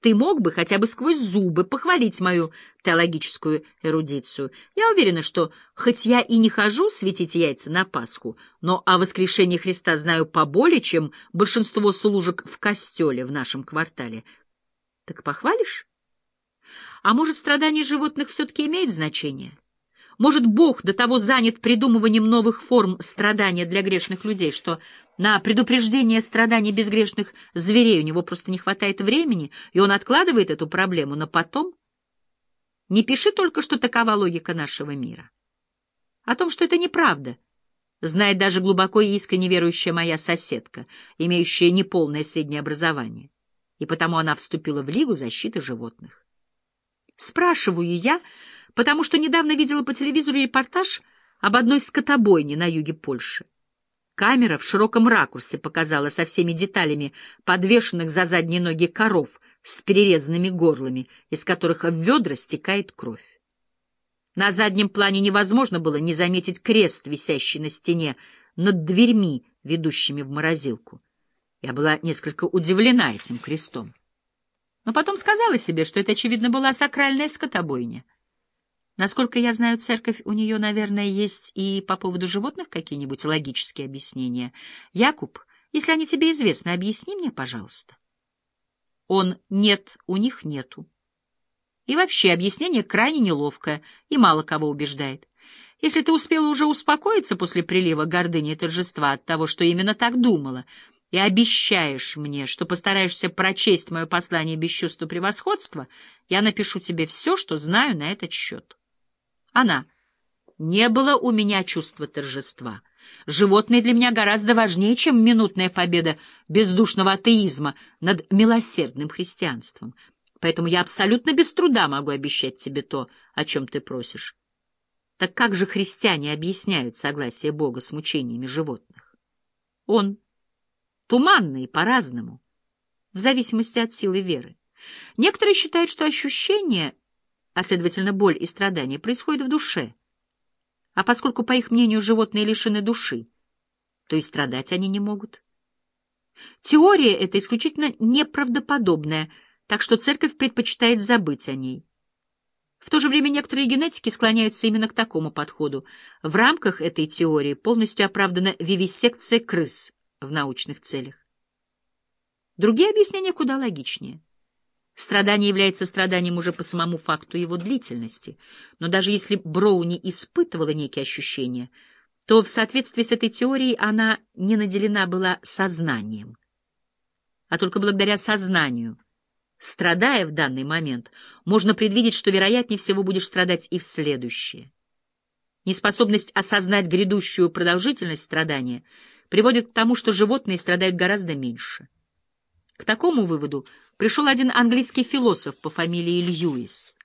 ты мог бы хотя бы сквозь зубы похвалить мою теологическую эрудицию. Я уверена, что, хоть я и не хожу светить яйца на Пасху, но о воскрешении Христа знаю поболее, чем большинство служек в костеле в нашем квартале. Так похвалишь? А может, страдания животных все-таки имеют значение? Может, Бог до того занят придумыванием новых форм страдания для грешных людей, что на предупреждение страданий безгрешных зверей у него просто не хватает времени, и он откладывает эту проблему на потом? Не пиши только, что такова логика нашего мира. О том, что это неправда, знает даже глубоко и искренне верующая моя соседка, имеющая неполное среднее образование, и потому она вступила в Лигу защиты животных. Спрашиваю я, потому что недавно видела по телевизору репортаж об одной скотобойне на юге Польши. Камера в широком ракурсе показала со всеми деталями подвешенных за задние ноги коров с перерезанными горлами, из которых в ведра стекает кровь. На заднем плане невозможно было не заметить крест, висящий на стене над дверьми, ведущими в морозилку. Я была несколько удивлена этим крестом. Но потом сказала себе, что это, очевидно, была сакральная скотобойня. Насколько я знаю, церковь у нее, наверное, есть и по поводу животных какие-нибудь логические объяснения. Якуб, если они тебе известны, объясни мне, пожалуйста. Он «нет», у них нету. И вообще объяснение крайне неловкое и мало кого убеждает. Если ты успела уже успокоиться после прилива гордыни и торжества от того, что именно так думала, и обещаешь мне, что постараешься прочесть мое послание без чувства превосходства, я напишу тебе все, что знаю на этот счет. Она. Не было у меня чувства торжества. Животные для меня гораздо важнее, чем минутная победа бездушного атеизма над милосердным христианством. Поэтому я абсолютно без труда могу обещать тебе то, о чем ты просишь. Так как же христиане объясняют согласие Бога с мучениями животных? Он туманный по-разному, в зависимости от силы веры. Некоторые считают, что ощущение а, следовательно, боль и страдания происходят в душе. А поскольку, по их мнению, животные лишены души, то и страдать они не могут. Теория эта исключительно неправдоподобная, так что церковь предпочитает забыть о ней. В то же время некоторые генетики склоняются именно к такому подходу. В рамках этой теории полностью оправдана вивисекция крыс в научных целях. Другие объяснения куда логичнее. Страдание является страданием уже по самому факту его длительности. Но даже если Броуни испытывала некие ощущения, то в соответствии с этой теорией она не наделена была сознанием. А только благодаря сознанию, страдая в данный момент, можно предвидеть, что вероятнее всего будешь страдать и в следующее. Неспособность осознать грядущую продолжительность страдания приводит к тому, что животные страдают гораздо меньше. К такому выводу пришел один английский философ по фамилии Льюис.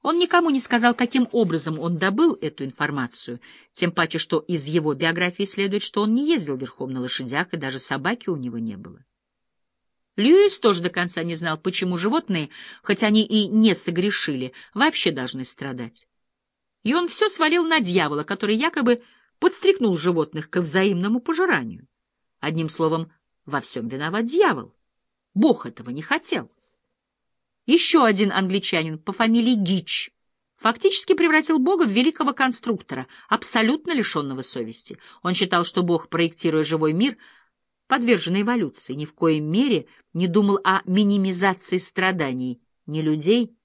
Он никому не сказал, каким образом он добыл эту информацию, тем паче, что из его биографии следует, что он не ездил верхом на лошадях, и даже собаки у него не было. Льюис тоже до конца не знал, почему животные, хоть они и не согрешили, вообще должны страдать. И он все свалил на дьявола, который якобы подстрекнул животных к взаимному пожиранию. Одним словом, во всем виноват дьявол. Бог этого не хотел. Еще один англичанин по фамилии Гич фактически превратил Бога в великого конструктора, абсолютно лишенного совести. Он считал, что Бог, проектируя живой мир, подверженный эволюции, ни в коей мере не думал о минимизации страданий ни людей,